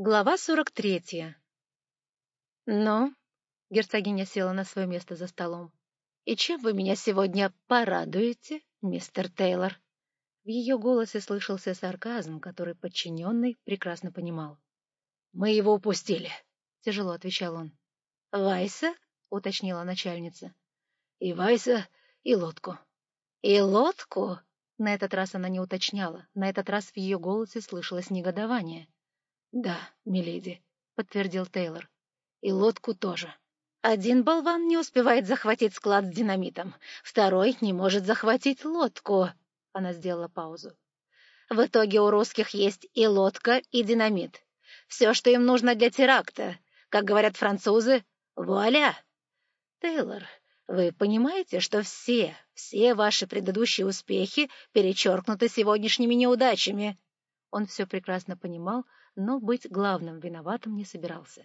Глава сорок третья. «Ну?» — герцогиня села на свое место за столом. «И чем вы меня сегодня порадуете, мистер Тейлор?» В ее голосе слышался сарказм, который подчиненный прекрасно понимал. «Мы его упустили», — тяжело отвечал он. «Вайса?» — уточнила начальница. «И Вайса, и лодку». «И лодку?» На этот раз она не уточняла, на этот раз в ее голосе слышалось негодование. «Да, миледи», — подтвердил Тейлор. «И лодку тоже». «Один болван не успевает захватить склад с динамитом, второй не может захватить лодку». Она сделала паузу. «В итоге у русских есть и лодка, и динамит. Все, что им нужно для теракта. Как говорят французы, вуаля!» «Тейлор, вы понимаете, что все, все ваши предыдущие успехи перечеркнуты сегодняшними неудачами?» Он все прекрасно понимал, но быть главным виноватым не собирался.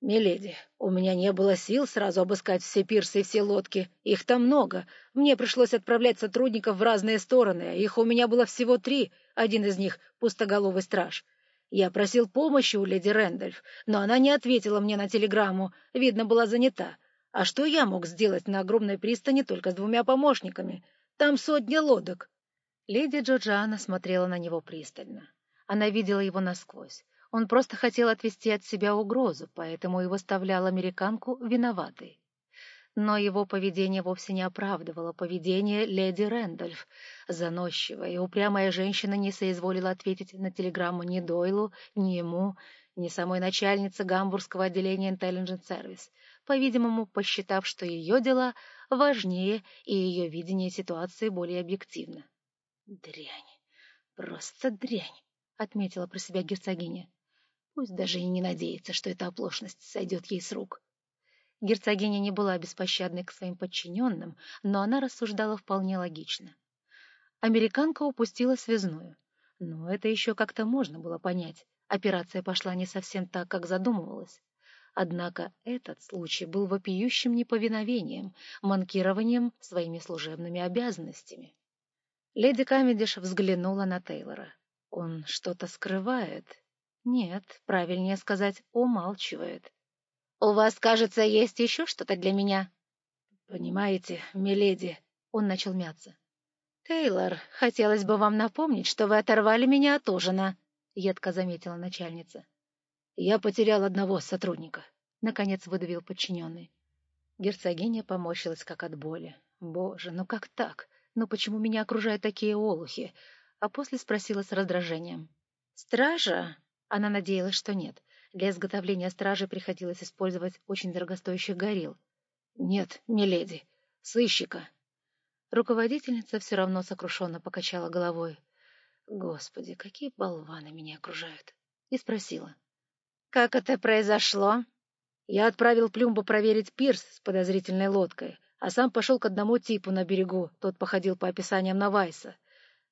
«Миледи, у меня не было сил сразу обыскать все пирсы и все лодки. Их там много. Мне пришлось отправлять сотрудников в разные стороны. Их у меня было всего три, один из них — пустоголовый страж. Я просил помощи у леди Рэндольф, но она не ответила мне на телеграмму, видно, была занята. А что я мог сделать на огромной пристани только с двумя помощниками? Там сотня лодок». Леди Джорджиана смотрела на него пристально. Она видела его насквозь. Он просто хотел отвести от себя угрозу, поэтому и выставлял американку виноватой. Но его поведение вовсе не оправдывало поведение леди Рэндольф. Заносчивая и упрямая женщина не соизволила ответить на телеграмму ни Дойлу, ни ему, ни самой начальнице гамбургского отделения Intelligence Service, по-видимому, посчитав, что ее дела важнее и ее видение ситуации более объективно. Дрянь, просто дрянь. — отметила про себя герцогиня. Пусть даже и не надеется, что эта оплошность сойдет ей с рук. Герцогиня не была беспощадной к своим подчиненным, но она рассуждала вполне логично. Американка упустила связную. Но это еще как-то можно было понять. Операция пошла не совсем так, как задумывалась. Однако этот случай был вопиющим неповиновением, манкированием своими служебными обязанностями. Леди Камедиш взглянула на Тейлора. Он что-то скрывает? Нет, правильнее сказать, умалчивает. «У вас, кажется, есть еще что-то для меня?» «Понимаете, миледи...» — он начал мяться. «Тейлор, хотелось бы вам напомнить, что вы оторвали меня от ужина», — едко заметила начальница. «Я потерял одного сотрудника», — наконец выдавил подчиненный. Герцогиня поморщилась как от боли. «Боже, ну как так? Ну почему меня окружают такие олухи? А после спросила с раздражением. «Стража?» Она надеялась, что нет. Для изготовления стражи приходилось использовать очень дорогостоящих горил. «Нет, миледи, сыщика». Руководительница все равно сокрушенно покачала головой. «Господи, какие болваны меня окружают!» И спросила. «Как это произошло?» Я отправил Плюмбу проверить пирс с подозрительной лодкой, а сам пошел к одному типу на берегу, тот походил по описаниям на Вайса.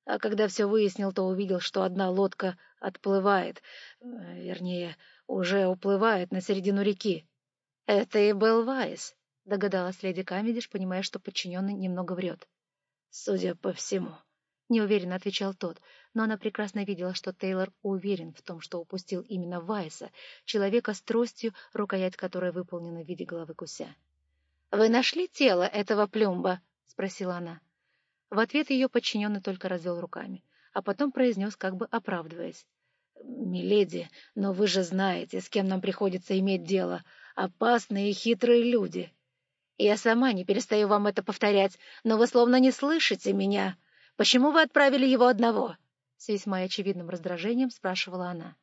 А когда все выяснил, то увидел, что одна лодка отплывает, э, вернее, уже уплывает на середину реки. — Это и был Вайс, — догадалась леди Камедиш, понимая, что подчиненный немного врет. — Судя по всему, — неуверенно отвечал тот, но она прекрасно видела, что Тейлор уверен в том, что упустил именно Вайса, человека с тростью, рукоять которой выполнена в виде головы гуся. — Вы нашли тело этого плюмба? — спросила она. — в ответ ее подчиненный только развел руками, а потом произнес, как бы оправдываясь. «Миледи, но вы же знаете, с кем нам приходится иметь дело. Опасные и хитрые люди». «Я сама не перестаю вам это повторять, но вы словно не слышите меня. Почему вы отправили его одного?» С весьма очевидным раздражением спрашивала она.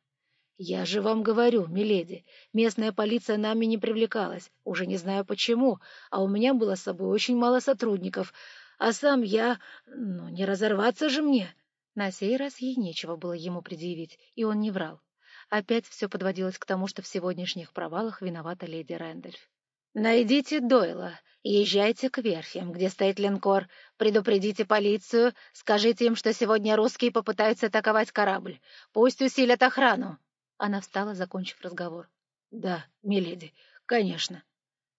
«Я же вам говорю, миледи, местная полиция нами не привлекалась, уже не знаю почему, а у меня было с собой очень мало сотрудников, а сам я... Ну, не разорваться же мне!» На сей раз ей нечего было ему предъявить, и он не врал. Опять все подводилось к тому, что в сегодняшних провалах виновата леди Рэндольф. «Найдите Дойла, езжайте к верфям, где стоит линкор, предупредите полицию, скажите им, что сегодня русские попытаются атаковать корабль. Пусть усилят охрану». Она встала, закончив разговор. «Да, миледи, конечно».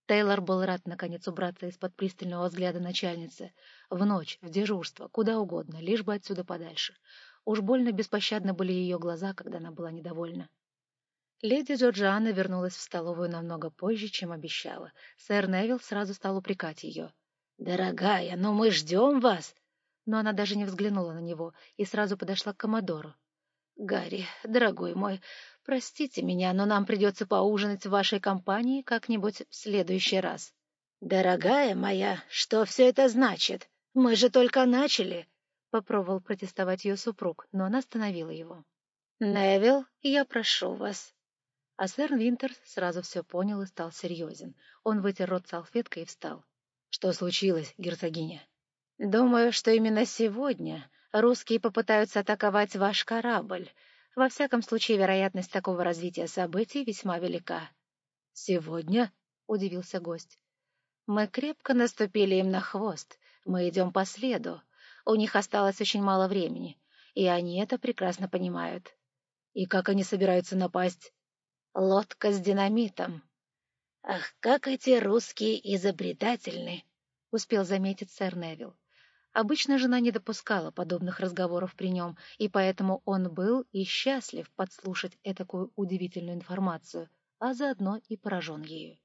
Тейлор был рад, наконец, убраться из-под пристального взгляда начальницы. В ночь, в дежурство, куда угодно, лишь бы отсюда подальше. Уж больно беспощадны были ее глаза, когда она была недовольна. Леди Джорджиана вернулась в столовую намного позже, чем обещала. Сэр Невилл сразу стал упрекать ее. «Дорогая, но мы ждем вас!» Но она даже не взглянула на него и сразу подошла к Комодору. «Гарри, дорогой мой, простите меня, но нам придется поужинать в вашей компании как-нибудь в следующий раз». «Дорогая моя, что все это значит? Мы же только начали!» Попробовал протестовать ее супруг, но она остановила его. «Невилл, я прошу вас». А сэр Винтер сразу все понял и стал серьезен. Он вытер рот салфеткой и встал. «Что случилось, герцогиня?» «Думаю, что именно сегодня русские попытаются атаковать ваш корабль. Во всяком случае, вероятность такого развития событий весьма велика». «Сегодня?» — удивился гость. «Мы крепко наступили им на хвост. Мы идем по следу. У них осталось очень мало времени, и они это прекрасно понимают». «И как они собираются напасть?» «Лодка с динамитом». «Ах, как эти русские изобретательны!» — успел заметить сэр Невилл. Обычно жена не допускала подобных разговоров при нем, и поэтому он был и счастлив подслушать этакую удивительную информацию, а заодно и поражен ею.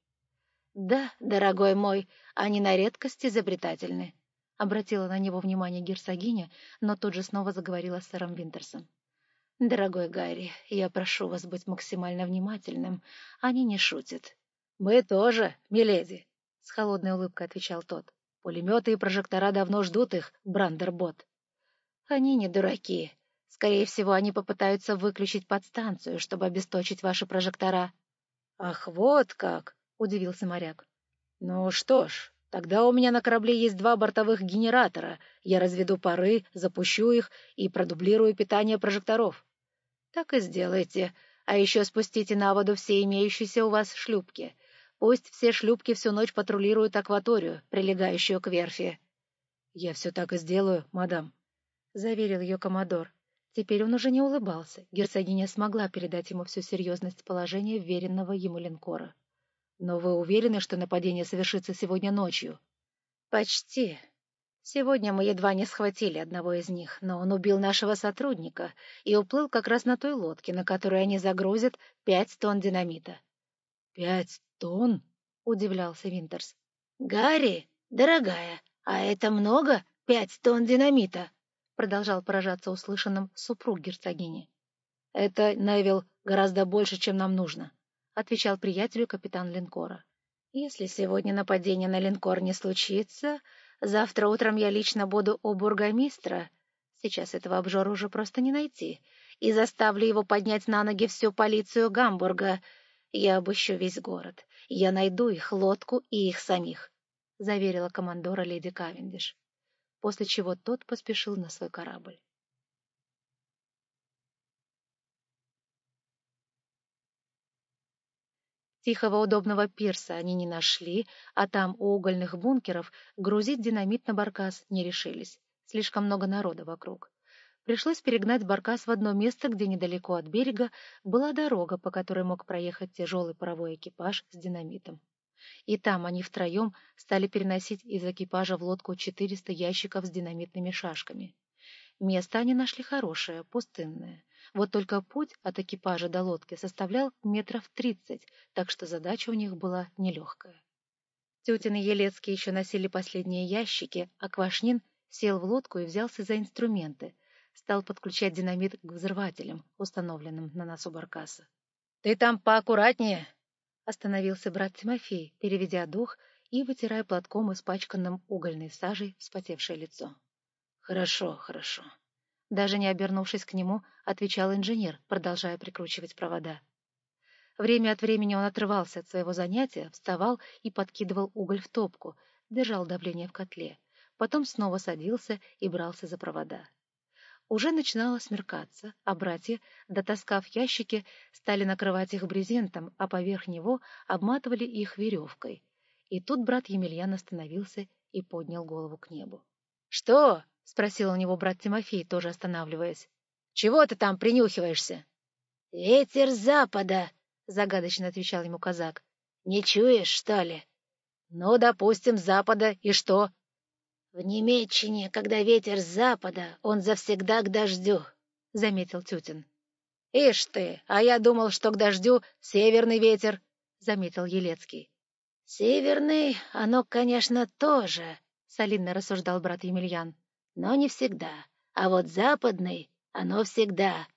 «Да, дорогой мой, они на редкость изобретательны», — обратила на него внимание герцогиня, но тут же снова заговорила с сэром Винтерсом. «Дорогой Гарри, я прошу вас быть максимально внимательным. Они не шутят». «Мы тоже, миледи», — с холодной улыбкой отвечал тот. Пулеметы и прожектора давно ждут их, Брандербот. Они не дураки. Скорее всего, они попытаются выключить подстанцию, чтобы обесточить ваши прожектора. — Ах, вот как! — удивился моряк. — Ну что ж, тогда у меня на корабле есть два бортовых генератора. Я разведу пары, запущу их и продублирую питание прожекторов. — Так и сделайте. А еще спустите на воду все имеющиеся у вас шлюпки — Пусть все шлюпки всю ночь патрулируют акваторию, прилегающую к верфи. — Я все так и сделаю, мадам, — заверил ее коммодор. Теперь он уже не улыбался. Герцогиня смогла передать ему всю серьезность положения веренного ему линкора. — Но вы уверены, что нападение совершится сегодня ночью? — Почти. Сегодня мы едва не схватили одного из них, но он убил нашего сотрудника и уплыл как раз на той лодке, на которой они загрузят пять тонн динамита. — Пять тонн?» — удивлялся Винтерс. «Гарри, дорогая, а это много? Пять тонн динамита?» — продолжал поражаться услышанным супруг герцогини. «Это, Невил, гораздо больше, чем нам нужно», — отвечал приятелю капитан линкора. «Если сегодня нападение на линкор не случится, завтра утром я лично буду у бургомистра, сейчас этого обжора уже просто не найти, и заставлю его поднять на ноги всю полицию Гамбурга, я обыщу весь город. Я найду их лодку и их самих, — заверила командора леди Кавендиш, после чего тот поспешил на свой корабль. Тихого удобного пирса они не нашли, а там, у угольных бункеров, грузить динамит на баркас не решились. Слишком много народа вокруг. Пришлось перегнать баркас в одно место, где недалеко от берега была дорога, по которой мог проехать тяжелый паровой экипаж с динамитом. И там они втроем стали переносить из экипажа в лодку 400 ящиков с динамитными шашками. Место они нашли хорошее, пустынное. Вот только путь от экипажа до лодки составлял метров тридцать, так что задача у них была нелегкая. Тетин и Елецкий еще носили последние ящики, а Квашнин сел в лодку и взялся за инструменты — стал подключать динамит к взрывателям, установленным на носу баркаса. — Ты там поаккуратнее! — остановился брат Тимофей, переведя дух и вытирая платком испачканным угольной сажей вспотевшее лицо. — Хорошо, хорошо. Даже не обернувшись к нему, отвечал инженер, продолжая прикручивать провода. Время от времени он отрывался от своего занятия, вставал и подкидывал уголь в топку, держал давление в котле. Потом снова садился и брался за провода. Уже начинало смеркаться, а братья, дотаскав ящики, стали накрывать их брезентом, а поверх него обматывали их веревкой. И тут брат Емельян остановился и поднял голову к небу. — Что? — спросил у него брат Тимофей, тоже останавливаясь. — Чего ты там принюхиваешься? — Ветер запада, — загадочно отвечал ему казак. — Не чуешь, что ли? — Ну, допустим, запада, и что? «В Немеччине, когда ветер с запада, он завсегда к дождю», — заметил Тютин. «Ишь ты, а я думал, что к дождю северный ветер», — заметил Елецкий. «Северный, оно, конечно, тоже», — солидно рассуждал брат Емельян. «Но не всегда. А вот западный, оно всегда».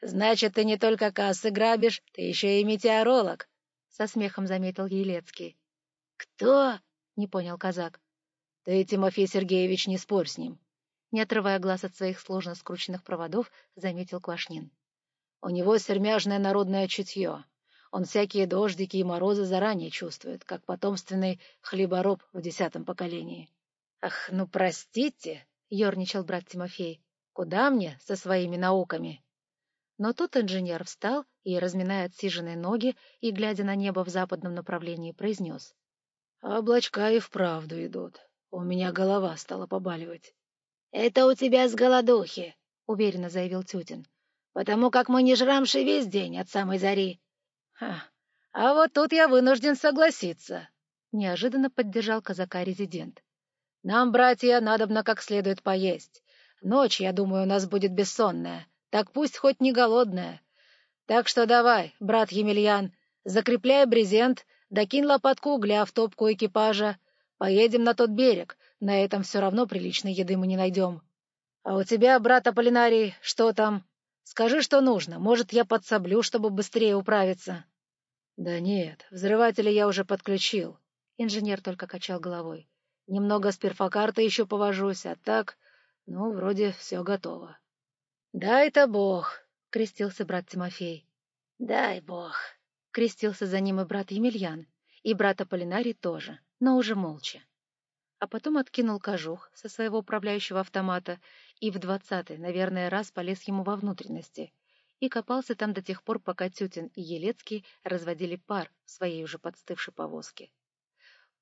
«Значит, ты не только кассы грабишь, ты еще и метеоролог», — со смехом заметил Елецкий. «Кто?» — не понял казак. «Ты, Тимофей Сергеевич, не спорь с ним», — не отрывая глаз от своих сложно скрученных проводов, заметил Квашнин. «У него сермяжное народное чутье. Он всякие дождики и морозы заранее чувствует, как потомственный хлебороб в десятом поколении». «Ах, ну простите!» — ерничал брат Тимофей. «Куда мне со своими науками?» Но тут инженер встал и, разминая отсиженные ноги и, глядя на небо в западном направлении, произнес. «Облачка и вправду идут. У меня голова стала побаливать». «Это у тебя с голодухи», — уверенно заявил Тютин. «Потому как мы не жрамши весь день от самой зари». «Ха, а вот тут я вынужден согласиться», — неожиданно поддержал казака резидент. «Нам, братья, надобно как следует поесть. Ночь, я думаю, у нас будет бессонная так пусть хоть не голодная. Так что давай, брат Емельян, закрепляй брезент, докинь лопатку угля в топку экипажа. Поедем на тот берег, на этом все равно приличной еды мы не найдем. А у тебя, брат Аполлинарий, что там? Скажи, что нужно, может, я подсоблю, чтобы быстрее управиться. Да нет, взрыватели я уже подключил. Инженер только качал головой. Немного с перфокартой еще повожусь, а так, ну, вроде все готово. «Дай-то Бог!» — крестился брат Тимофей. «Дай Бог!» — крестился за ним и брат Емельян, и брат Аполлинарий тоже, но уже молча. А потом откинул кожух со своего управляющего автомата и в двадцатый, наверное, раз полез ему во внутренности и копался там до тех пор, пока Тютин и Елецкий разводили пар в своей уже подстывшей повозке.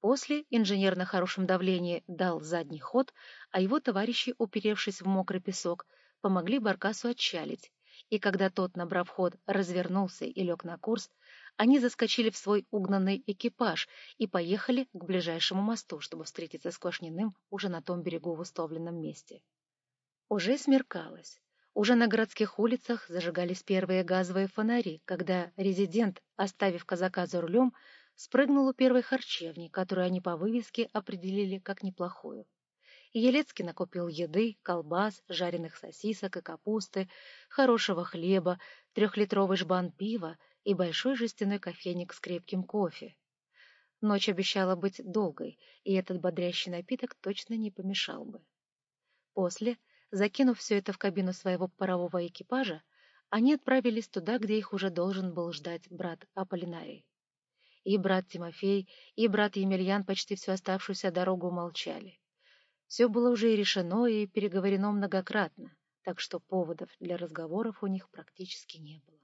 После инженер на хорошем давлении дал задний ход, а его товарищи, уперевшись в мокрый песок, помогли Баркасу отчалить, и когда тот, набрав ход, развернулся и лег на курс, они заскочили в свой угнанный экипаж и поехали к ближайшему мосту, чтобы встретиться с Квашниным уже на том берегу в условленном месте. Уже смеркалось. Уже на городских улицах зажигались первые газовые фонари, когда резидент, оставив казака за рулем, спрыгнул у первой харчевни, которую они по вывеске определили как неплохую. Елецкий накупил еды, колбас, жареных сосисок и капусты, хорошего хлеба, трехлитровый жбан пива и большой жестяной кофейник с крепким кофе. Ночь обещала быть долгой, и этот бодрящий напиток точно не помешал бы. После, закинув все это в кабину своего парового экипажа, они отправились туда, где их уже должен был ждать брат Аполлинарий. И брат Тимофей, и брат Емельян почти всю оставшуюся дорогу молчали. Все было уже и решено, и переговорено многократно, так что поводов для разговоров у них практически не было.